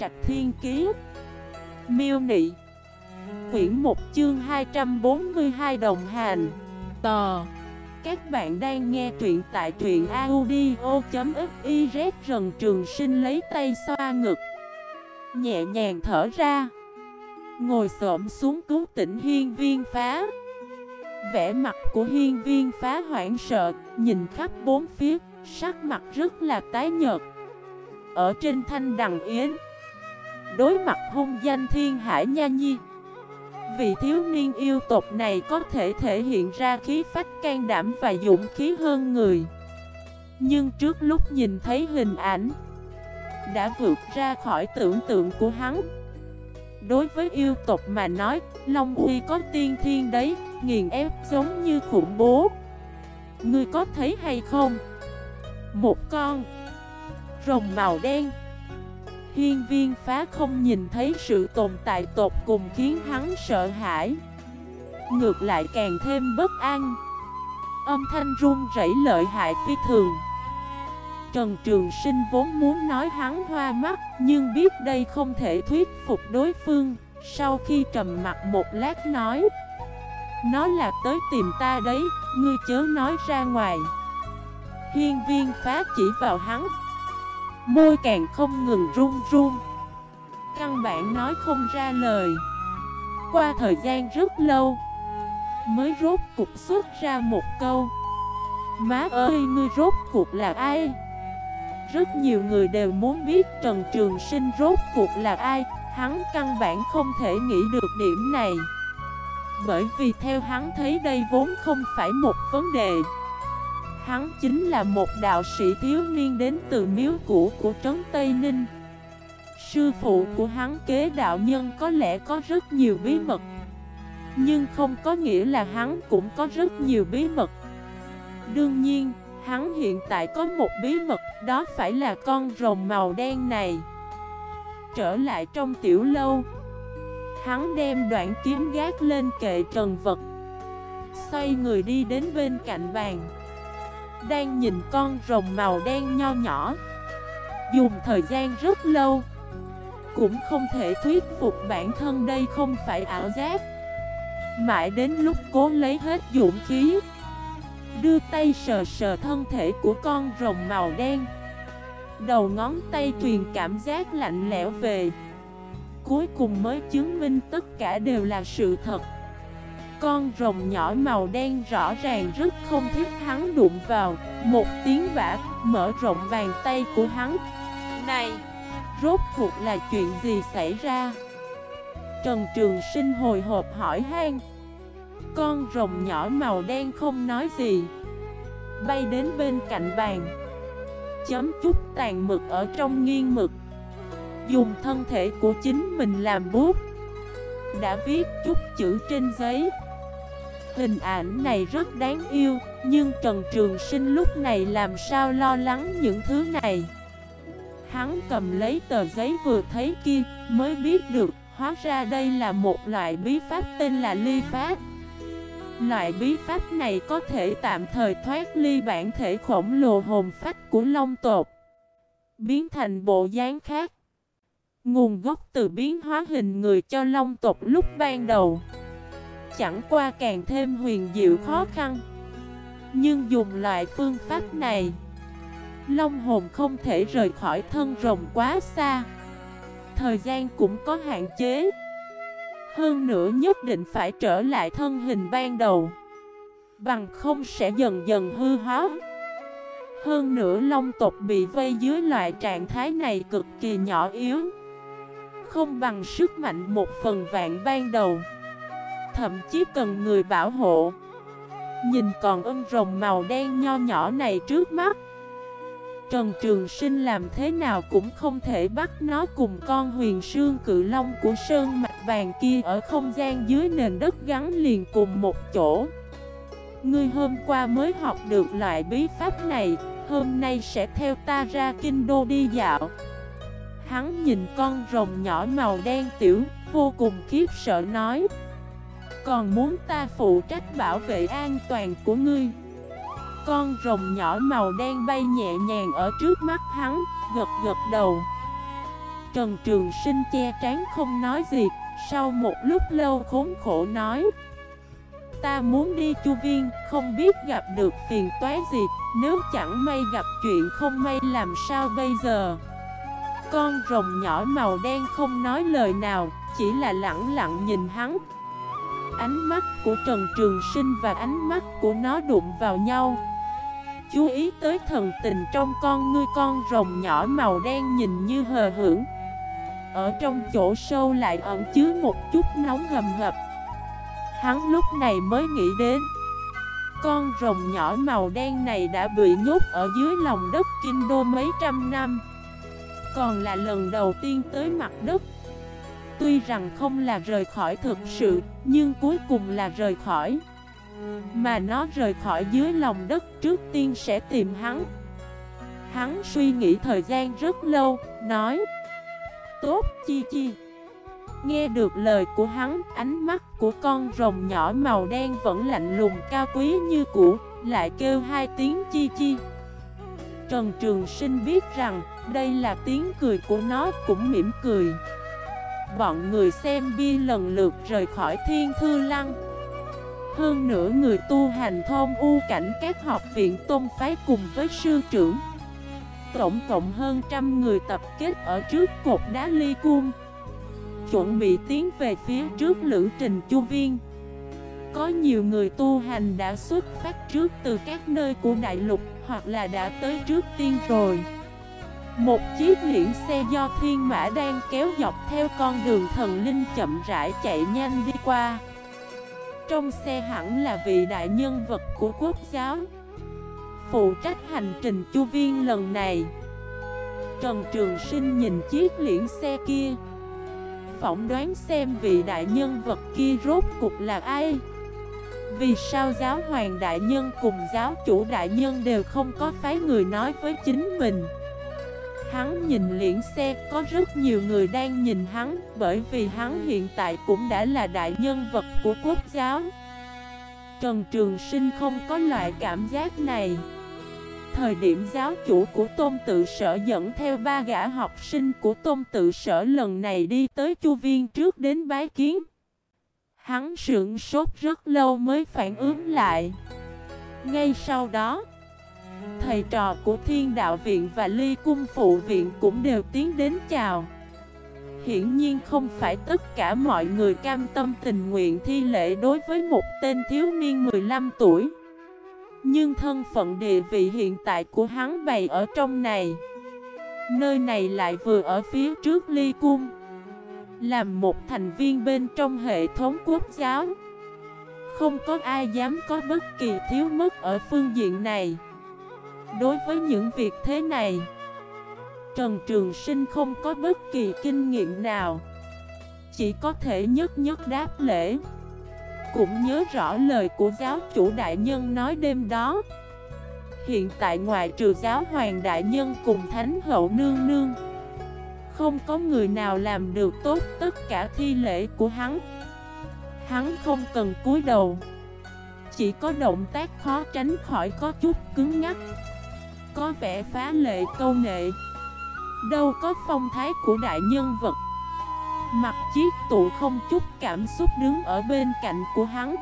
Trạch Thiên Kiế Miêu Nị. Quyển 1 chương 242 đồng hành. Tò. Các bạn đang nghe truyện tại truyện audio.xyz Rần Trường Sinh lấy tay xoa ngực. Nhẹ nhàng thở ra. Ngồi xổm xuống cứu tỉnh hiên viên phá. Vẻ mặt của hiên viên phá hoảng sợ, Nhìn khắp bốn phía, Sắc mặt rất là tái nhợt. Ở trên thanh đằng yến Đối mặt hung danh thiên hải nha nhi, Vị thiếu niên yêu tộc này có thể thể hiện ra khí phách can đảm và dũng khí hơn người. Nhưng trước lúc nhìn thấy hình ảnh, Đã vượt ra khỏi tưởng tượng của hắn. Đối với yêu tộc mà nói, Long Huy có tiên thiên đấy, Nghiền ép giống như khủng bố. Ngươi có thấy hay không? Một con Rồng màu đen. Hiên viên phá không nhìn thấy sự tồn tại tột cùng khiến hắn sợ hãi. Ngược lại càng thêm bất an. Âm thanh run rẩy lợi hại phi thường. Trần Trường Sinh vốn muốn nói hắn hoa mắt, Nhưng biết đây không thể thuyết phục đối phương. Sau khi trầm mặt một lát nói, Nó là tới tìm ta đấy, Ngươi chớ nói ra ngoài. Hiên viên phá chỉ vào hắn Môi càng không ngừng run run. Căn bản nói không ra lời. Qua thời gian rất lâu, Mới rốt cục xuất ra một câu. Má ơi, ngươi rốt cuộc là ai? Rất nhiều người đều muốn biết Trần Trường Sinh rốt cuộc là ai. Hắn căn bản không thể nghĩ được điểm này. Bởi vì theo hắn thấy đây vốn không phải một vấn đề. Hắn chính là một đạo sĩ thiếu niên đến từ miếu cũ của Trấn Tây Ninh. Sư phụ của hắn kế đạo nhân có lẽ có rất nhiều bí mật Nhưng không có nghĩa là hắn cũng có rất nhiều bí mật. Đương nhiên, hắn hiện tại có một bí mật Đó phải là con rồng màu đen này. Trở lại trong tiểu lâu Hắn đem đoạn kiếm gác lên kệ trần vật Xoay người đi đến bên cạnh bàn đang nhìn con rồng màu đen nho nhỏ. Dùng thời gian rất lâu. Cũng không thể thuyết phục bản thân đây không phải ảo giác. Mãi đến lúc cố lấy hết dũng khí. Đưa tay sờ sờ thân thể của con rồng màu đen. Đầu ngón tay truyền cảm giác lạnh lẽo về. Cuối cùng mới chứng minh tất cả đều là sự thật con rồng nhỏ màu đen rõ ràng rất không thích hắn đụng vào. Một tiếng vã mở rộng bàn tay của hắn. Này, rốt cuộc là chuyện gì xảy ra? Trần Trường Sinh hồi hộp hỏi han. Con rồng nhỏ màu đen không nói gì. Bay đến bên cạnh bàn. Chấm chút tàn mực ở trong nghiêng mực. Dùng thân thể của chính mình làm bút. Đã viết chút chữ trên giấy. Hình ảnh này rất đáng yêu, nhưng Trần Trường Sinh lúc này làm sao lo lắng những thứ này. Hắn cầm lấy tờ giấy vừa thấy kia, mới biết được, hóa ra đây là một loại bí pháp tên là ly pháp. Loại bí pháp này có thể tạm thời thoát ly bản thể khổng lồ hồn phách của Long tột, biến thành bộ dáng khác. Nguồn gốc từ biến hóa hình người cho Long tộc lúc ban đầu chẳng qua càng thêm huyền diệu khó khăn. Nhưng dùng loại phương pháp này, Long hồn không thể rời khỏi thân rồng quá xa. Thời gian cũng có hạn chế. Hơn nữa nhất định phải trở lại thân hình ban đầu. Bằng không sẽ dần dần hư hóa. Hơn nữa long tộc bị vây dưới loại trạng thái này cực kỳ nhỏ yếu. Không bằng sức mạnh một phần vạn ban đầu thậm chí cần người bảo hộ. Nhìn còn ưng rồng màu đen nho nhỏ này trước mắt. Trần Trường Sinh làm thế nào cũng không thể bắt nó cùng con huyền sương cự long của sơn mạch vàng kia ở không gian dưới nền đất gắn liền cùng một chỗ. Ngươi hôm qua mới học được loại bí pháp này, hôm nay sẽ theo ta ra kinh đô đi dạo. Hắn nhìn con rồng nhỏ màu đen tiểu, vô cùng khiếp sợ nói còn muốn ta phụ trách bảo vệ an toàn của ngươi. Con rồng nhỏ màu đen bay nhẹ nhàng ở trước mắt hắn, gật gật đầu. Trần Trường Sinh che trán không nói gì Sau một lúc lâu khốn khổ nói Ta muốn đi chu viên Không biết gặp được phiền toái gì Nếu chẳng may gặp chuyện không may làm sao bây giờ? Con rồng nhỏ màu đen không nói lời nào Chỉ là lặng lặng nhìn hắn. Ánh mắt của Trần Trường Sinh và ánh mắt của nó đụng vào nhau. Chú ý tới thần tình trong con ngươi, con rồng nhỏ màu đen nhìn như hờ hưởng Ở trong chỗ sâu lại ẩn chứa một chút nóng hầm hập. Hắn lúc này mới nghĩ đến, Con rồng nhỏ màu đen này đã bị nhốt ở dưới lòng đất kinh đô mấy trăm năm. Còn là lần đầu tiên tới mặt đất. Tuy rằng không là rời khỏi thực sự Nhưng cuối cùng là rời khỏi Mà nó rời khỏi dưới lòng đất trước tiên sẽ tìm hắn Hắn suy nghĩ thời gian rất lâu Nói Tốt chi chi Nghe được lời của hắn, ánh mắt của con rồng nhỏ màu đen vẫn lạnh lùng cao quý như cũ, lại kêu hai tiếng chi chi. Trần Trường Sinh biết rằng, đây là tiếng cười của nó cũng mỉm cười. Bọn người xem bi lần lượt rời khỏi thiên thư lăng. Hơn nữa người tu hành thôn u cảnh các học viện tôn phái cùng với sư trưởng. Tổng cộng hơn trăm người tập kết ở trước cột đá ly cung chuẩn bị tiến về phía trước lữ trình chu viên Có nhiều người tu hành đã xuất phát trước từ các nơi của đại lục hoặc là đã tới trước tiên rồi một chiếc liễn xe do thiên mã đang kéo dọc theo con đường thần linh chậm rãi chạy nhanh đi qua. Trong xe hẳn là vị đại nhân vật của quốc giáo. Phụ trách hành trình chu viên lần này. Trần Trường Sinh nhìn chiếc liễn xe kia. Phỏng đoán xem vị đại nhân vật kia rốt cục là ai. Vì sao giáo hoàng đại nhân cùng giáo chủ đại nhân đều không có phái người nói với chính mình? Hắn nhìn liễn xe có rất nhiều người đang nhìn hắn Bởi vì hắn hiện tại cũng đã là đại nhân vật của quốc giáo Trần Trường Sinh không có loại cảm giác này Thời điểm giáo chủ của tôn tự sở dẫn theo ba gã học sinh của tôn tự sở lần này đi tới chu viên trước đến bái kiến. Hắn sưởng sốt rất lâu mới phản ứng lại. Ngay sau đó, thầy trò của thiên đạo viện và ly cung phụ viện cũng đều tiến đến chào. Hiển nhiên không phải tất cả mọi người cam tâm tình nguyện thi lễ đối với một tên thiếu niên 15 tuổi. Nhưng thân phận địa vị hiện tại của hắn bày ở trong này Nơi này lại vừa ở phía trước ly cung Làm một thành viên bên trong hệ thống quốc giáo Không có ai dám có bất kỳ thiếu mất ở phương diện này Đối với những việc thế này, Trần Trường Sinh không có bất kỳ kinh nghiệm nào. Chỉ có thể nhất nhất đáp lễ. Cũng nhớ rõ lời của giáo chủ đại nhân nói đêm đó. Hiện tại ngoài trừ giáo hoàng đại nhân cùng thánh hậu nương nương, Không có người nào làm được tốt tất cả thi lễ của hắn. Hắn không cần cúi đầu. Chỉ có động tác khó tránh khỏi có chút cứng ngắt Có vẻ phá lệ câu nệ. Đâu có phong thái của đại nhân vật. Mặt chiếc tụ không chút cảm xúc đứng ở bên cạnh của hắn.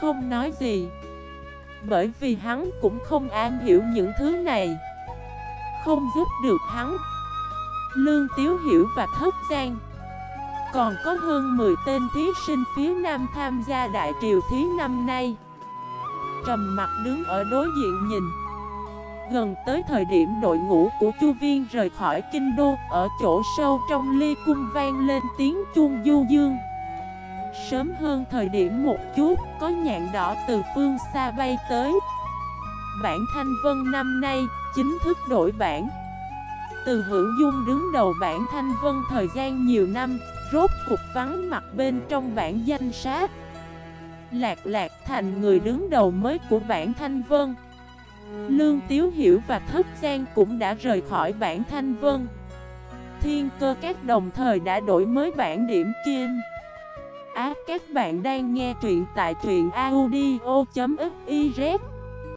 Không nói gì. Bởi vì hắn cũng không an hiểu những thứ này. Không giúp được hắn. Lương Tiếu Hiểu và Thất Giang còn có hơn 10 tên thí sinh phía Nam tham gia Đại Triều Thí năm nay. Trầm mặt đứng ở đối diện nhìn. Gần tới thời điểm đội ngũ của Chu Viên rời khỏi kinh đô, Ở chỗ sâu trong ly cung vang lên tiếng chuông du dương. Sớm hơn thời điểm một chút, Có nhạn đỏ từ phương xa bay tới. Bản Thanh Vân năm nay chính thức đổi bản. Từ hữu dung đứng đầu bản Thanh Vân thời gian nhiều năm Rốt cục vắng mặt bên trong bản danh sát Lạc lạc thành người đứng đầu mới của bản Thanh Vân. Lương Tiếu Hiểu và Thất Giang cũng đã rời khỏi bản Thanh Vân. Thiên cơ các đồng thời đã đổi mới bản điểm kim. Á, các bạn đang nghe truyện tại truyện audio.fif